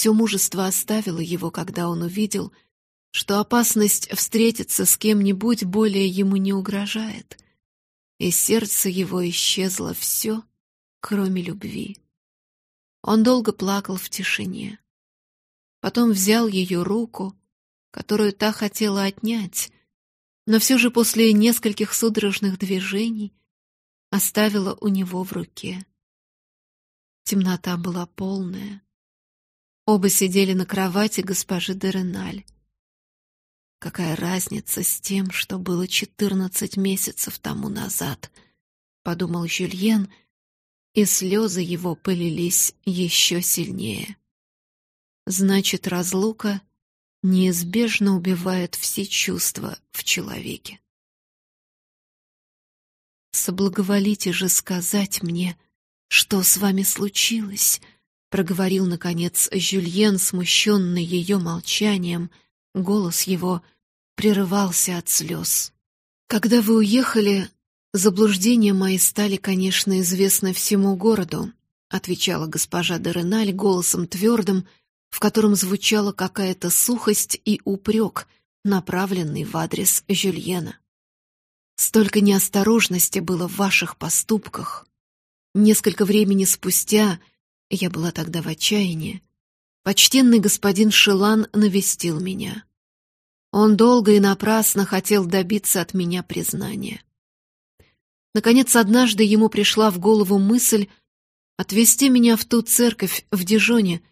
Все мужество оставило его, когда он увидел, что опасность встретиться с кем-нибудь более ему не угрожает. И сердце его исчезло все, кроме любви. Он долго плакал в тишине. Потом взял ее руку, которую та хотела отнять, но все же после нескольких судорожных движений оставила у него в руке. Темнота была полная. Оба сидели на кровати госпожи Дереналь. Какая разница с тем, что было четырнадцать месяцев тому назад, подумал Жюльен, и слезы его полились еще сильнее. Значит, разлука неизбежно убивает все чувства в человеке. Соблаговолите же сказать мне, что с вами случилось, проговорил наконец Жюльен, смущенный ее молчанием. Голос его прерывался от слез. Когда вы уехали, заблуждения мои стали, конечно, известны всему городу, отвечала госпожа Дереналь голосом твердым, в котором звучала какая-то сухость и упрек, направленный в адрес Жюльена. Столько неосторожности было в ваших поступках. Несколько времени спустя, я была тогда в отчаянии, почтенный господин Шилан навестил меня. Он долго и напрасно хотел добиться от меня признания. Наконец, однажды ему пришла в голову мысль отвезти меня в ту церковь в Дижоне,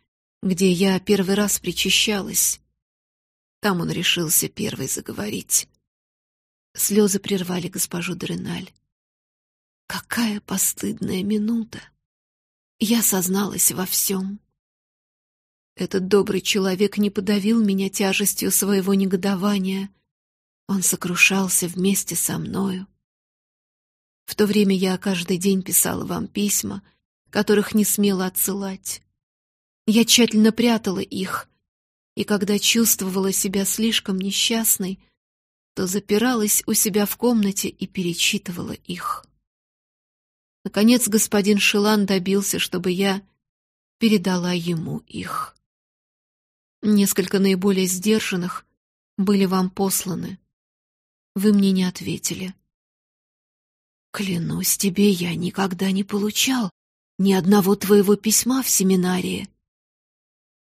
где я первый раз причащалась. Там он решился первый заговорить. Слезы прервали госпожу Дреналь. Какая постыдная минута! Я созналась во всем. Этот добрый человек не подавил меня тяжестью своего негодования. Он сокрушался вместе со мною. В то время я каждый день писала вам письма, которых не смела отсылать. Я тщательно прятала их, и когда чувствовала себя слишком несчастной, то запиралась у себя в комнате и перечитывала их. Наконец господин Шилан добился, чтобы я передала ему их. Несколько наиболее сдержанных были вам посланы. Вы мне не ответили. Клянусь тебе, я никогда не получал ни одного твоего письма в семинарии.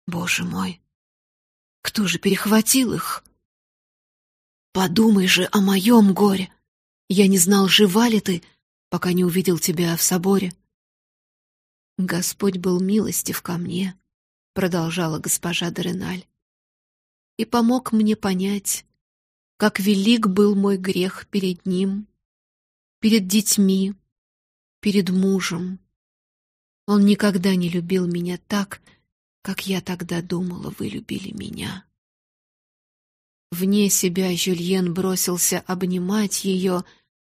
Боже мой, кто же перехватил их? Подумай же о моем горе. Я не знал, жива ли ты, пока не увидел тебя в соборе. Господь был милостив ко мне, продолжала госпожа Дереналь, и помог мне понять, как велик был мой грех перед ним, перед детьми, перед мужем. Он никогда не любил меня так, как я тогда думала, вы любили меня. Вне себя Жюльен бросился обнимать ее,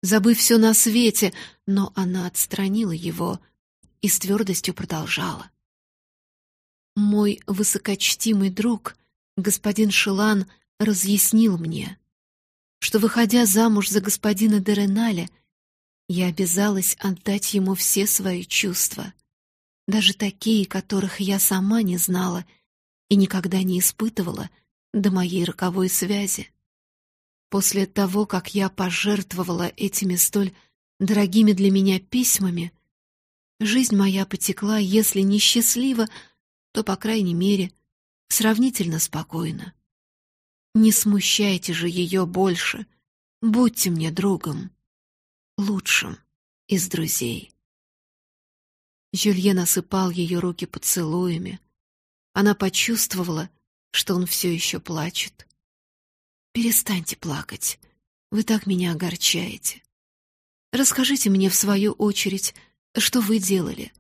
забыв все на свете, но она отстранила его и с твердостью продолжала. Мой высокочтимый друг, господин Шилан, разъяснил мне, что, выходя замуж за господина Дереналя, я обязалась отдать ему все свои чувства даже такие, которых я сама не знала и никогда не испытывала до моей роковой связи. После того, как я пожертвовала этими столь дорогими для меня письмами, жизнь моя потекла, если не счастливо, то, по крайней мере, сравнительно спокойно. Не смущайте же ее больше, будьте мне другом, лучшим из друзей. Жюльен осыпал ее руки поцелуями. Она почувствовала, что он все еще плачет. Перестаньте плакать. Вы так меня огорчаете. Расскажите мне в свою очередь, что вы делали.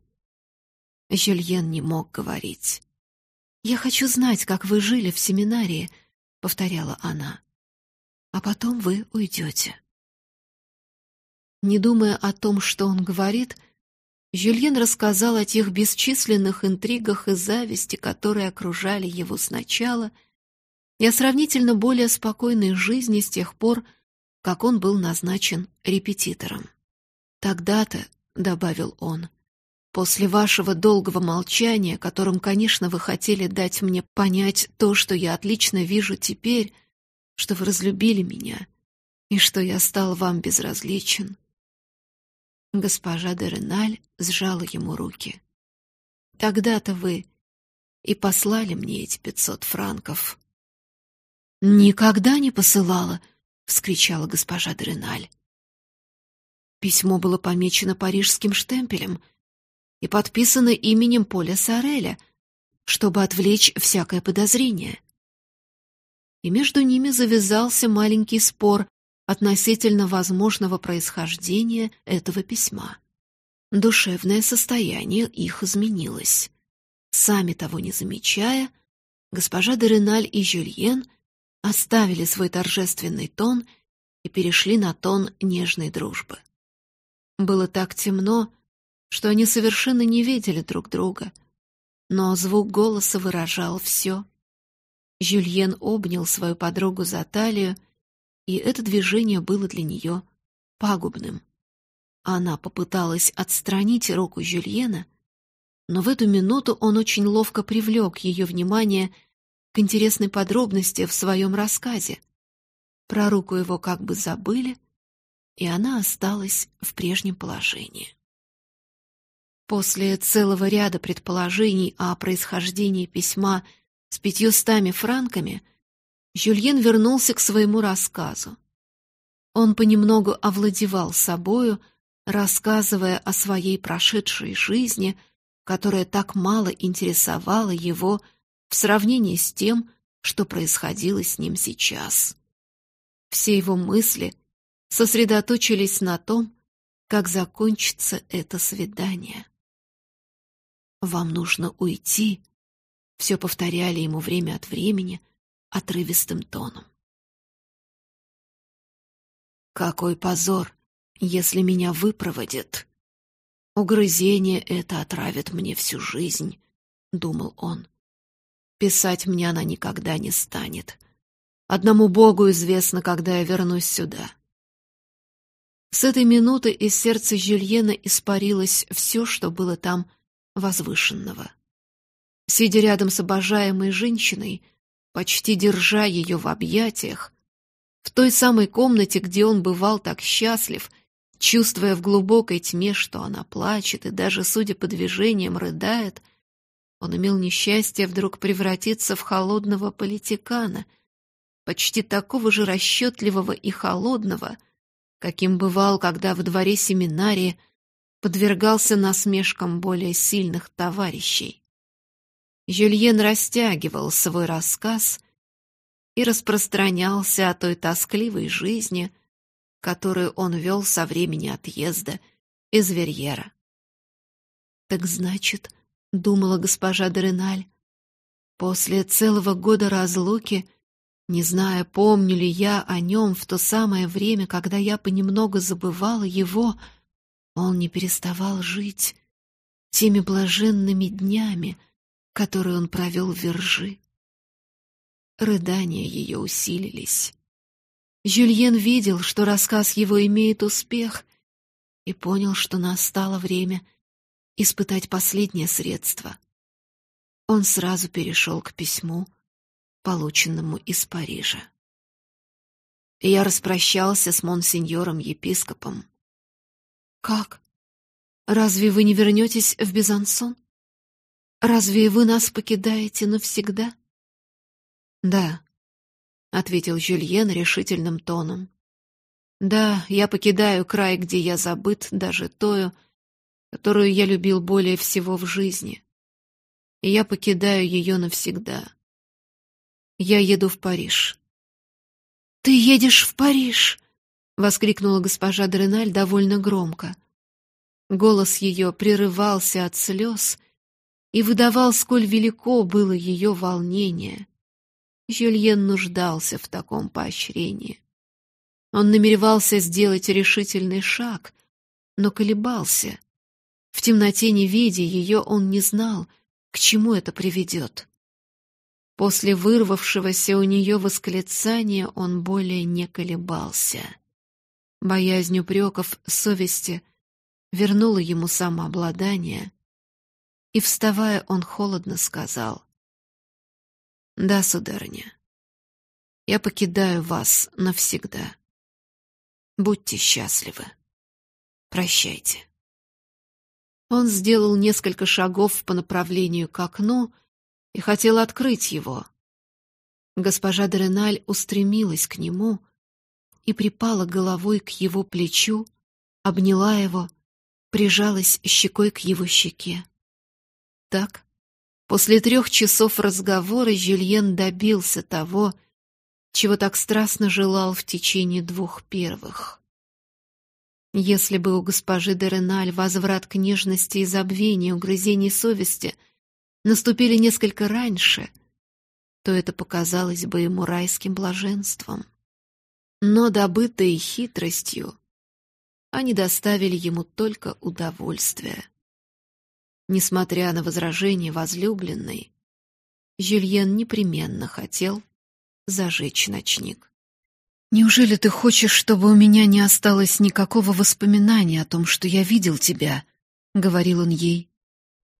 Жюльен не мог говорить. Я хочу знать, как вы жили в семинарии, повторяла она. А потом вы уйдете. Не думая о том, что он говорит, Жюльен рассказал о тех бесчисленных интригах и зависти, которые окружали его сначала, и о сравнительно более спокойной жизни с тех пор, как он был назначен репетитором. Тогда-то, добавил он, После вашего долгого молчания, которым, конечно, вы хотели дать мне понять то, что я отлично вижу теперь, что вы разлюбили меня и что я стал вам безразличен. Госпожа де Реналь сжала ему руки. Тогда-то вы и послали мне эти пятьсот франков. Никогда не посылала, вскричала госпожа де Реналь. Письмо было помечено парижским штемпелем и подписано именем Поля Сареля, чтобы отвлечь всякое подозрение. И между ними завязался маленький спор относительно возможного происхождения этого письма. Душевное состояние их изменилось. Сами того не замечая, госпожа Дереналь и Жюльен оставили свой торжественный тон и перешли на тон нежной дружбы. Было так темно, что они совершенно не видели друг друга, но звук голоса выражал все. Жюльен обнял свою подругу за талию, и это движение было для нее пагубным. Она попыталась отстранить руку Жюльена, но в эту минуту он очень ловко привлек ее внимание к интересной подробности в своем рассказе. Про руку его как бы забыли, и она осталась в прежнем положении. После целого ряда предположений о происхождении письма с пятьюстами франками Жюльен вернулся к своему рассказу. Он понемногу овладевал собою, рассказывая о своей прошедшей жизни, которая так мало интересовала его в сравнении с тем, что происходило с ним сейчас. Все его мысли сосредоточились на том, как закончится это свидание. «Вам нужно уйти», — все повторяли ему время от времени отрывистым тоном. «Какой позор, если меня выпроводят!» «Угрызение это отравит мне всю жизнь», — думал он. «Писать мне она никогда не станет. Одному Богу известно, когда я вернусь сюда». С этой минуты из сердца Жюльена испарилось все, что было там возвышенного. Сидя рядом с обожаемой женщиной, почти держа ее в объятиях, в той самой комнате, где он бывал так счастлив — Чувствуя в глубокой тьме, что она плачет и даже, судя по движениям, рыдает, он имел несчастье вдруг превратиться в холодного политикана, почти такого же расчетливого и холодного, каким бывал, когда в дворе семинарии подвергался насмешкам более сильных товарищей. Жюльен растягивал свой рассказ и распространялся о той тоскливой жизни, которую он вел со времени отъезда из Верьера. «Так значит, — думала госпожа Дереналь, — после целого года разлуки, не зная, помню ли я о нем в то самое время, когда я понемногу забывала его, он не переставал жить теми блаженными днями, которые он провел в Вержи. Рыдания ее усилились. Жюльен видел, что рассказ его имеет успех, и понял, что настало время испытать последнее средство. Он сразу перешел к письму, полученному из Парижа. Я распрощался с монсеньором-епископом. «Как? Разве вы не вернетесь в Безансон? Разве вы нас покидаете навсегда?» «Да», ответил Жюльен решительным тоном. Да, я покидаю край, где я забыт, даже тою, которую я любил более всего в жизни. И я покидаю ее навсегда. Я еду в Париж. Ты едешь в Париж? воскликнула госпожа Дреналь довольно громко. Голос ее прерывался от слез и выдавал, сколь велико было ее волнение. Жюльен нуждался в таком поощрении. Он намеревался сделать решительный шаг, но колебался. В темноте, не видя ее, он не знал, к чему это приведет. После вырвавшегося у нее восклицания он более не колебался. Боязнь упреков совести вернула ему самообладание, и, вставая, он холодно сказал. «Да, сударыня, я покидаю вас навсегда. Будьте счастливы. Прощайте». Он сделал несколько шагов по направлению к окну и хотел открыть его. Госпожа Дереналь устремилась к нему и припала головой к его плечу, обняла его, прижалась щекой к его щеке. Так, после трех часов разговора Жюльен добился того, чего так страстно желал в течение двух первых. Если бы у госпожи Дереналь возврат к нежности и забвению, угрызений совести наступили несколько раньше, то это показалось бы ему райским блаженством. Но добытые хитростью, они доставили ему только удовольствие. Несмотря на возражение возлюбленной, Жюльен непременно хотел зажечь ночник. «Неужели ты хочешь, чтобы у меня не осталось никакого воспоминания о том, что я видел тебя?» — говорил он ей.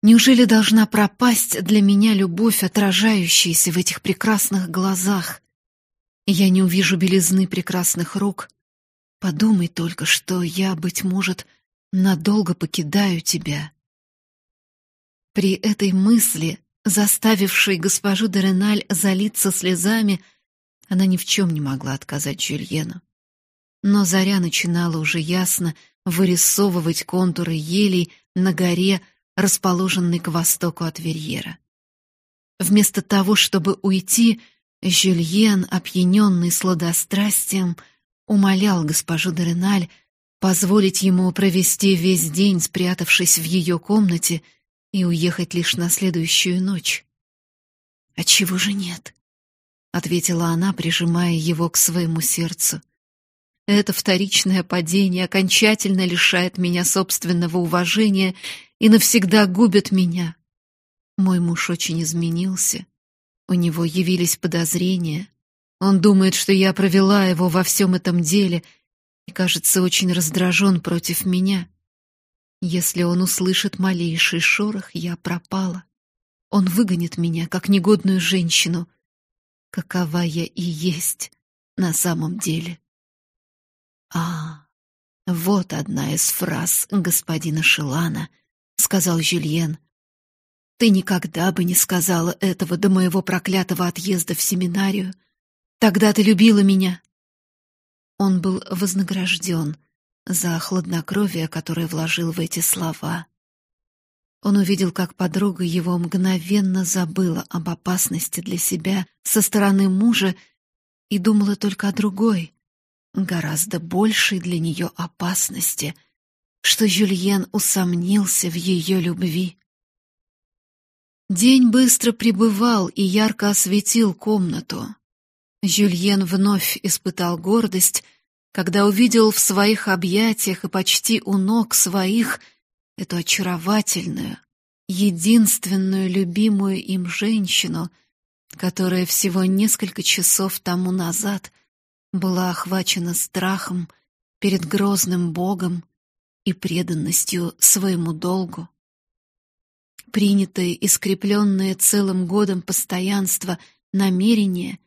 «Неужели должна пропасть для меня любовь, отражающаяся в этих прекрасных глазах? Я не увижу белизны прекрасных рук. Подумай только, что я, быть может, надолго покидаю тебя». При этой мысли, заставившей госпожу Дереналь залиться слезами, она ни в чем не могла отказать Жюльену. Но заря начинала уже ясно вырисовывать контуры елей на горе, расположенной к востоку от Верьера. Вместо того, чтобы уйти, Жюльен, опьяненный сладострастием, умолял госпожу Дереналь позволить ему провести весь день, спрятавшись в ее комнате, и уехать лишь на следующую ночь. А чего же нет? Ответила она, прижимая его к своему сердцу. Это вторичное падение окончательно лишает меня собственного уважения и навсегда губит меня. Мой муж очень изменился. У него явились подозрения. Он думает, что я провела его во всем этом деле и, кажется, очень раздражен против меня. Если он услышит малейший шорох, я пропала. Он выгонит меня, как негодную женщину, какова я и есть на самом деле. А, вот одна из фраз господина Шилана, сказал Жюльен. Ты никогда бы не сказала этого до моего проклятого отъезда в семинарию. Тогда ты любила меня. Он был вознагражден за хладнокровие, которое вложил в эти слова. Он увидел, как подруга его мгновенно забыла об опасности для себя со стороны мужа и думала только о другой, гораздо большей для нее опасности, что Жюльен усомнился в ее любви. День быстро прибывал и ярко осветил комнату. Жюльен вновь испытал гордость, когда увидел в своих объятиях и почти у ног своих — эту очаровательную, единственную любимую им женщину, которая всего несколько часов тому назад была охвачена страхом перед грозным Богом и преданностью своему долгу. Принятые и скрепленные целым годом постоянства намерения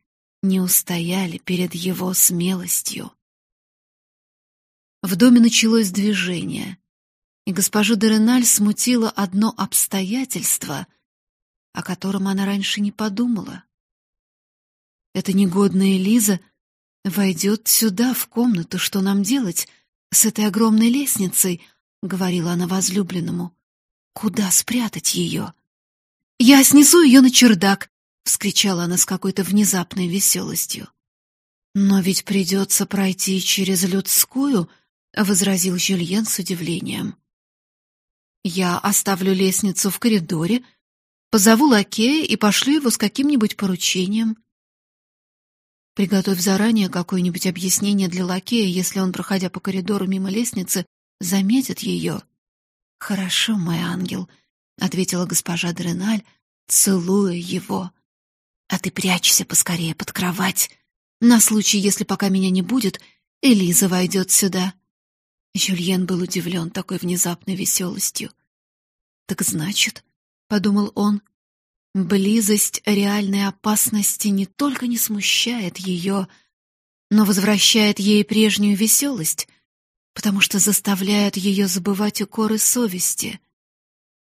не устояли перед его смелостью. В доме началось движение и госпожу Дереналь смутило одно обстоятельство, о котором она раньше не подумала. Эта негодная Лиза войдет сюда, в комнату, что нам делать с этой огромной лестницей, говорила она возлюбленному. Куда спрятать ее? Я снесу ее на чердак, вскричала она с какой-то внезапной веселостью. Но ведь придется пройти через людскую, возразил Жюльен с удивлением. Я оставлю лестницу в коридоре, позову лакея и пошлю его с каким-нибудь поручением. Приготовь заранее какое-нибудь объяснение для лакея, если он, проходя по коридору мимо лестницы, заметит ее. Хорошо, мой ангел, ответила госпожа Дреналь, целуя его. А ты прячься поскорее под кровать, на случай, если пока меня не будет, Элиза войдет сюда. Жюльен был удивлен такой внезапной веселостью. Так значит, — подумал он. Близость реальной опасности не только не смущает ее, но возвращает ей прежнюю веселость, потому что заставляет ее забывать укоры совести.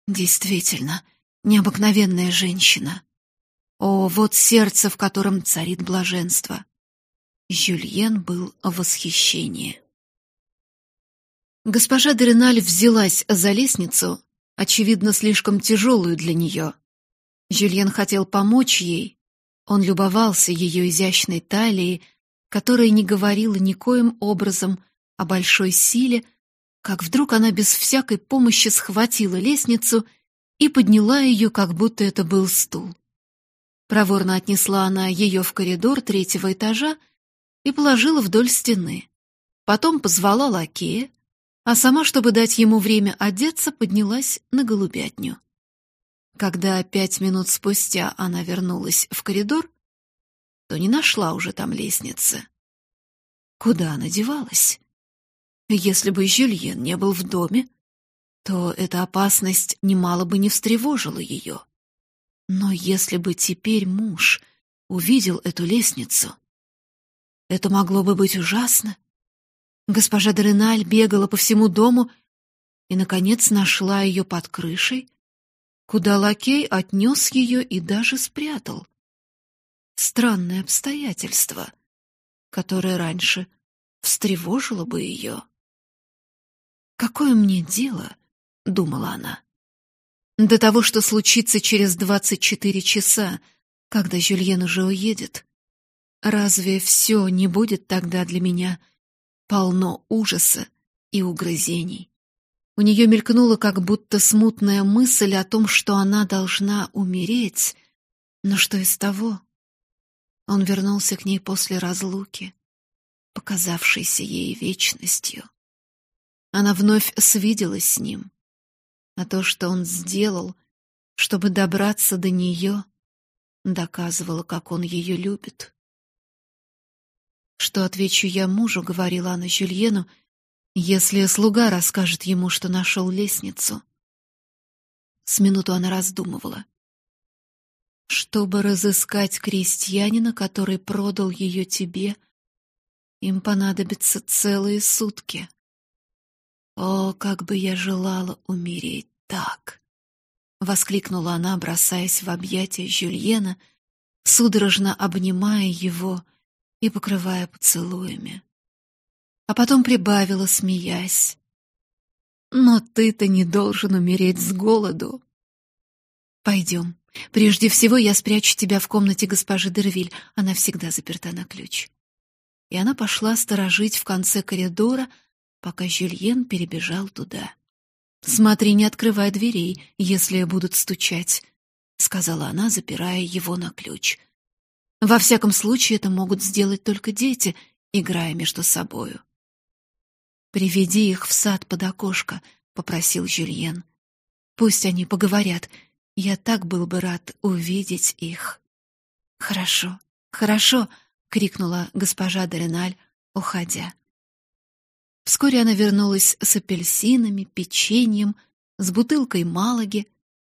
Действительно, необыкновенная женщина. О, вот сердце, в котором царит блаженство. Жюльен был в восхищении. Госпожа Дереналь взялась за лестницу, очевидно, слишком тяжелую для нее. Жюльен хотел помочь ей. Он любовался ее изящной талией, которая не говорила никоим образом о большой силе, как вдруг она без всякой помощи схватила лестницу и подняла ее, как будто это был стул. Проворно отнесла она ее в коридор третьего этажа и положила вдоль стены. Потом позвала лакея, а сама, чтобы дать ему время одеться, поднялась на голубятню. Когда пять минут спустя она вернулась в коридор, то не нашла уже там лестницы. Куда она девалась? Если бы Жюльен не был в доме, то эта опасность немало бы не встревожила ее. Но если бы теперь муж увидел эту лестницу, это могло бы быть ужасно. Госпожа Дреналь бегала по всему дому и, наконец, нашла ее под крышей, куда лакей отнес ее и даже спрятал. Странное обстоятельство, которое раньше встревожило бы ее. «Какое мне дело?» — думала она. «До того, что случится через двадцать четыре часа, когда Жюльен уже уедет. Разве все не будет тогда для меня полно ужаса и угрызений? У нее мелькнула как будто смутная мысль о том, что она должна умереть, но что из того? Он вернулся к ней после разлуки, показавшейся ей вечностью. Она вновь свиделась с ним, а то, что он сделал, чтобы добраться до нее, доказывало, как он ее любит. «Что отвечу я мужу?» — говорила она Жюльену, «если слуга расскажет ему, что нашел лестницу». С минуту она раздумывала. «Чтобы разыскать крестьянина, который продал ее тебе, им понадобятся целые сутки. О, как бы я желала умереть так!» — воскликнула она, бросаясь в объятия Жюльена, судорожно обнимая его и покрывая поцелуями. А потом прибавила, смеясь. «Но ты-то не должен умереть с голоду. Пойдем. Прежде всего я спрячу тебя в комнате госпожи Дервиль, она всегда заперта на ключ». И она пошла сторожить в конце коридора, пока Жюльен перебежал туда. «Смотри, не открывай дверей, если будут стучать», — сказала она, запирая его на ключ — во всяком случае, это могут сделать только дети, играя между собою. «Приведи их в сад под окошко», — попросил Жюльен. «Пусть они поговорят. Я так был бы рад увидеть их». «Хорошо, хорошо», — крикнула госпожа Дореналь, уходя. Вскоре она вернулась с апельсинами, печеньем, с бутылкой малаги,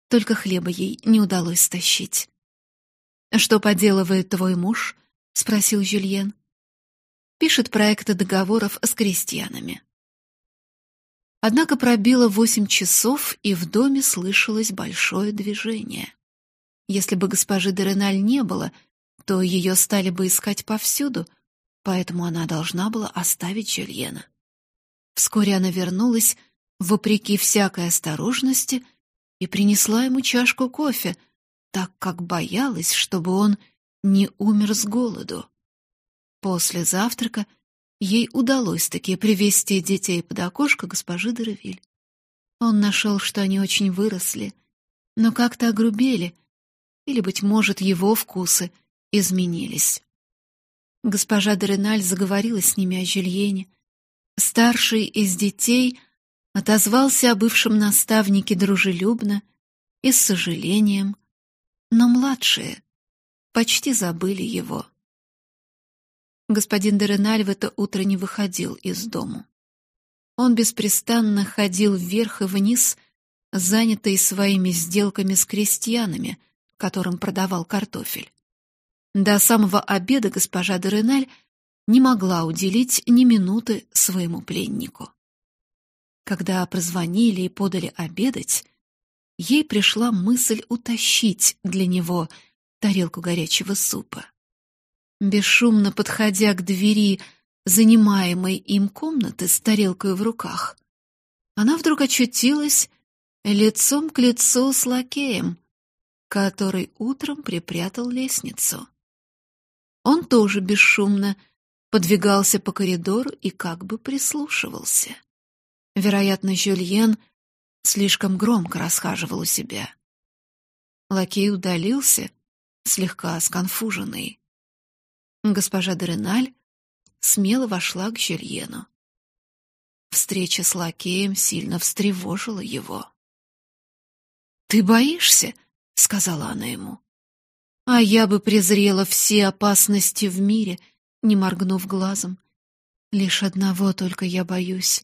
только хлеба ей не удалось стащить. «Что поделывает твой муж?» — спросил Жюльен. «Пишет проекты договоров с крестьянами». Однако пробило восемь часов, и в доме слышалось большое движение. Если бы госпожи Дереналь не было, то ее стали бы искать повсюду, поэтому она должна была оставить Жюльена. Вскоре она вернулась, вопреки всякой осторожности, и принесла ему чашку кофе — так как боялась, чтобы он не умер с голоду. После завтрака ей удалось таки привести детей под окошко госпожи Деревиль. Он нашел, что они очень выросли, но как-то огрубели, или, быть может, его вкусы изменились. Госпожа Дереналь заговорила с ними о Жюльене. Старший из детей отозвался о бывшем наставнике дружелюбно и с сожалением, но младшие почти забыли его. Господин Дереналь в это утро не выходил из дому. Он беспрестанно ходил вверх и вниз, занятый своими сделками с крестьянами, которым продавал картофель. До самого обеда госпожа Дереналь не могла уделить ни минуты своему пленнику. Когда прозвонили и подали обедать, ей пришла мысль утащить для него тарелку горячего супа. Бесшумно подходя к двери занимаемой им комнаты с тарелкой в руках, она вдруг очутилась лицом к лицу с лакеем, который утром припрятал лестницу. Он тоже бесшумно подвигался по коридору и как бы прислушивался. Вероятно, Жюльен слишком громко расхаживал у себя. Лакей удалился, слегка сконфуженный. Госпожа Дереналь смело вошла к Жюльену. Встреча с лакеем сильно встревожила его. «Ты боишься?» — сказала она ему. «А я бы презрела все опасности в мире, не моргнув глазом. Лишь одного только я боюсь.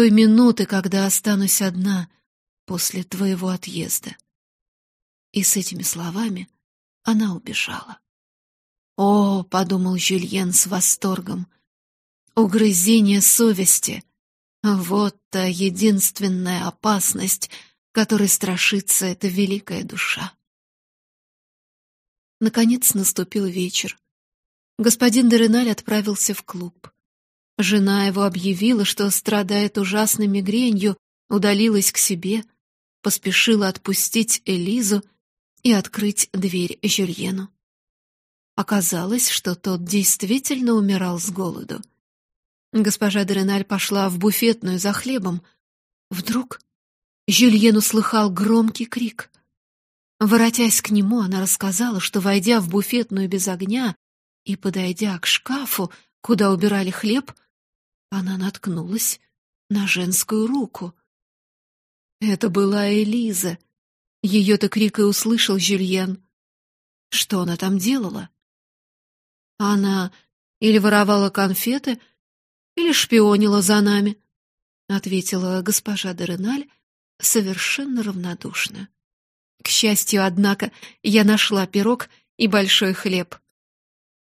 Той минуты, когда останусь одна после твоего отъезда». И с этими словами она убежала. «О!» — подумал Жюльен с восторгом. «Угрызение совести — вот та единственная опасность, которой страшится эта великая душа». Наконец наступил вечер. Господин Дереналь отправился в клуб. Жена его объявила, что страдает ужасной мигренью, удалилась к себе, поспешила отпустить Элизу и открыть дверь Жюльену. Оказалось, что тот действительно умирал с голоду. Госпожа Дереналь пошла в буфетную за хлебом. Вдруг Жюльен услыхал громкий крик. Воротясь к нему, она рассказала, что, войдя в буфетную без огня и подойдя к шкафу, куда убирали хлеб, она наткнулась на женскую руку. Это была Элиза. Ее-то крик и услышал Жюльен. Что она там делала? Она или воровала конфеты, или шпионила за нами, ответила госпожа Дереналь совершенно равнодушно. К счастью, однако, я нашла пирог и большой хлеб.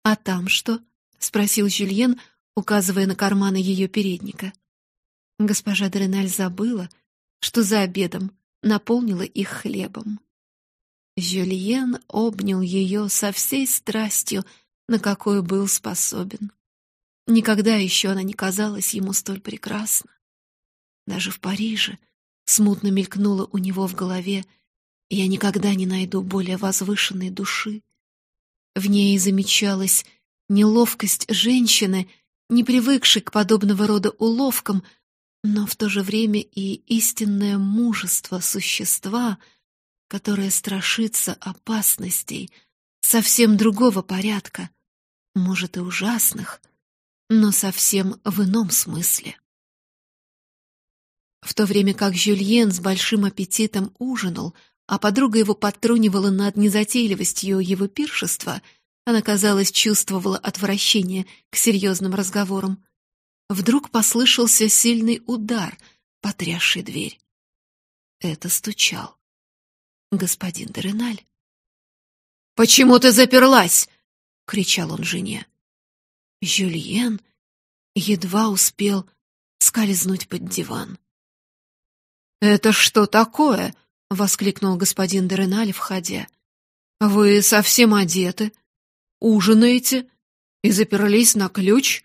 «А там что?» — спросил Жюльен, указывая на карманы ее передника. Госпожа Дреналь забыла, что за обедом наполнила их хлебом. Жюльен обнял ее со всей страстью, на какую был способен. Никогда еще она не казалась ему столь прекрасна. Даже в Париже смутно мелькнуло у него в голове — я никогда не найду более возвышенной души. В ней замечалась неловкость женщины, не привыкшей к подобного рода уловкам, но в то же время и истинное мужество существа, которое страшится опасностей совсем другого порядка, может и ужасных, но совсем в ином смысле. В то время как Жюльен с большим аппетитом ужинал — а подруга его подтрунивала над незатейливостью его пиршества, она, казалось, чувствовала отвращение к серьезным разговорам. Вдруг послышался сильный удар, потрясший дверь. Это стучал господин Дереналь. «Почему ты заперлась?» — кричал он жене. Жюльен едва успел скользнуть под диван. «Это что такое?» — воскликнул господин Дереналь, входя. «Вы совсем одеты, ужинаете и заперлись на ключ?»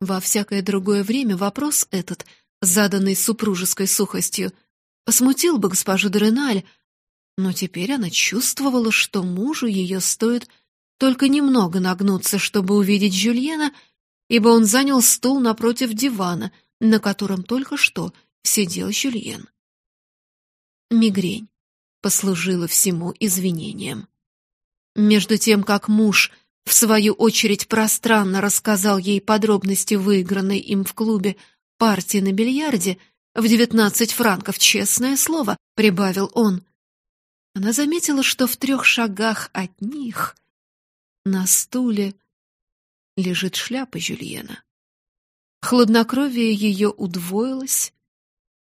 Во всякое другое время вопрос этот, заданный супружеской сухостью, смутил бы госпожу Дереналь, но теперь она чувствовала, что мужу ее стоит только немного нагнуться, чтобы увидеть Жюльена, ибо он занял стул напротив дивана, на котором только что сидел Жюльен. Мигрень послужила всему извинением. Между тем, как муж, в свою очередь, пространно рассказал ей подробности выигранной им в клубе партии на бильярде, в девятнадцать франков, честное слово, прибавил он. Она заметила, что в трех шагах от них на стуле лежит шляпа Жюльена. Хладнокровие ее удвоилось,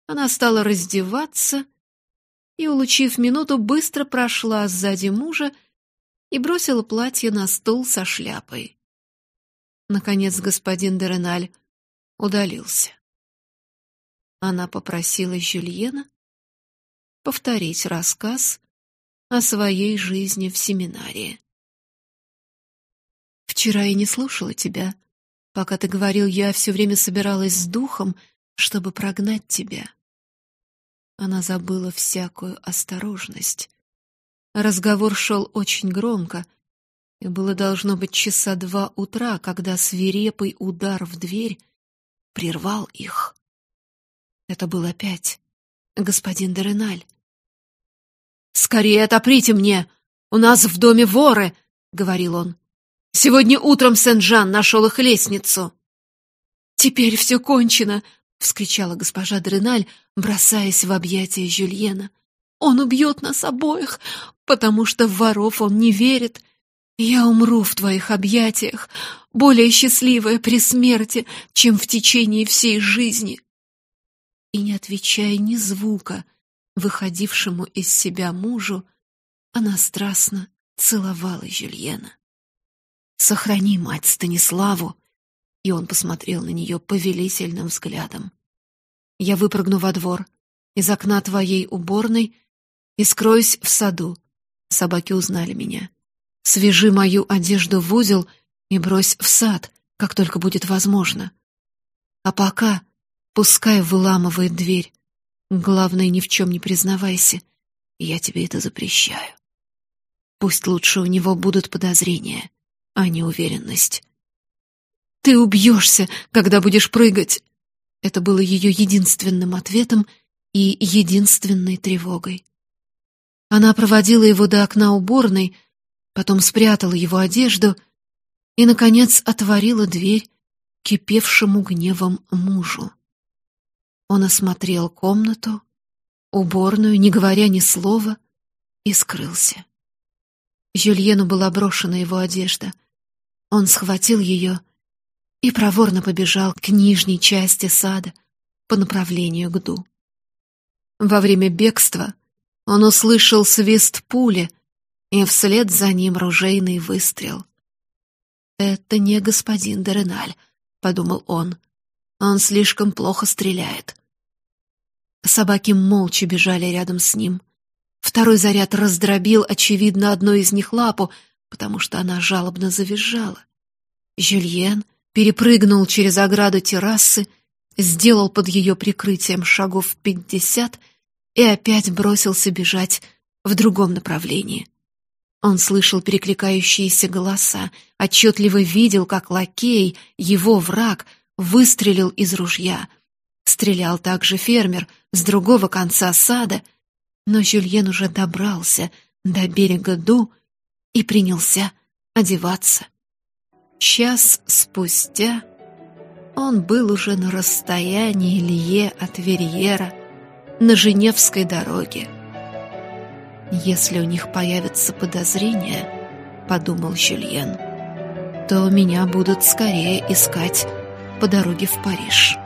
Она стала раздеваться и, улучив минуту, быстро прошла сзади мужа и бросила платье на стол со шляпой. Наконец господин Дереналь удалился. Она попросила Жюльена повторить рассказ о своей жизни в семинарии. «Вчера я не слушала тебя. Пока ты говорил, я все время собиралась с духом, чтобы прогнать тебя». Она забыла всякую осторожность. Разговор шел очень громко, и было должно быть часа два утра, когда свирепый удар в дверь прервал их. Это был опять господин Дереналь. «Скорее отоприте мне! У нас в доме воры!» — говорил он. «Сегодня утром Сен-Жан нашел их лестницу!» «Теперь все кончено!» — вскричала госпожа Дреналь, бросаясь в объятия Жюльена. «Он убьет нас обоих, потому что в воров он не верит. Я умру в твоих объятиях, более счастливая при смерти, чем в течение всей жизни». И не отвечая ни звука, выходившему из себя мужу, она страстно целовала Жюльена. «Сохрани мать Станиславу!» И он посмотрел на нее повелительным взглядом. «Я выпрыгну во двор, из окна твоей уборной и скроюсь в саду. Собаки узнали меня. Свяжи мою одежду в узел и брось в сад, как только будет возможно. А пока пускай выламывает дверь, Главное, ни в чем не признавайся. Я тебе это запрещаю. Пусть лучше у него будут подозрения, а не уверенность. Ты убьешься, когда будешь прыгать. Это было ее единственным ответом и единственной тревогой. Она проводила его до окна уборной, потом спрятала его одежду и, наконец, отворила дверь кипевшему гневом мужу. Он осмотрел комнату, уборную, не говоря ни слова, и скрылся. Жюльену была брошена его одежда. Он схватил ее и проворно побежал к нижней части сада по направлению к Ду. Во время бегства он услышал свист пули и вслед за ним ружейный выстрел. «Это не господин Дереналь», — подумал он. Он слишком плохо стреляет. Собаки молча бежали рядом с ним. Второй заряд раздробил, очевидно, одной из них лапу, потому что она жалобно завизжала. Жюльен перепрыгнул через ограду террасы, сделал под ее прикрытием шагов пятьдесят и опять бросился бежать в другом направлении. Он слышал перекликающиеся голоса, отчетливо видел, как лакей, его враг, выстрелил из ружья. Стрелял также фермер с другого конца сада, но Жюльен уже добрался до берега Ду и принялся одеваться. Час спустя он был уже на расстоянии Лье от Верьера на Женевской дороге. «Если у них появятся подозрения, — подумал Жюльен, — то меня будут скорее искать по дороге в Париж.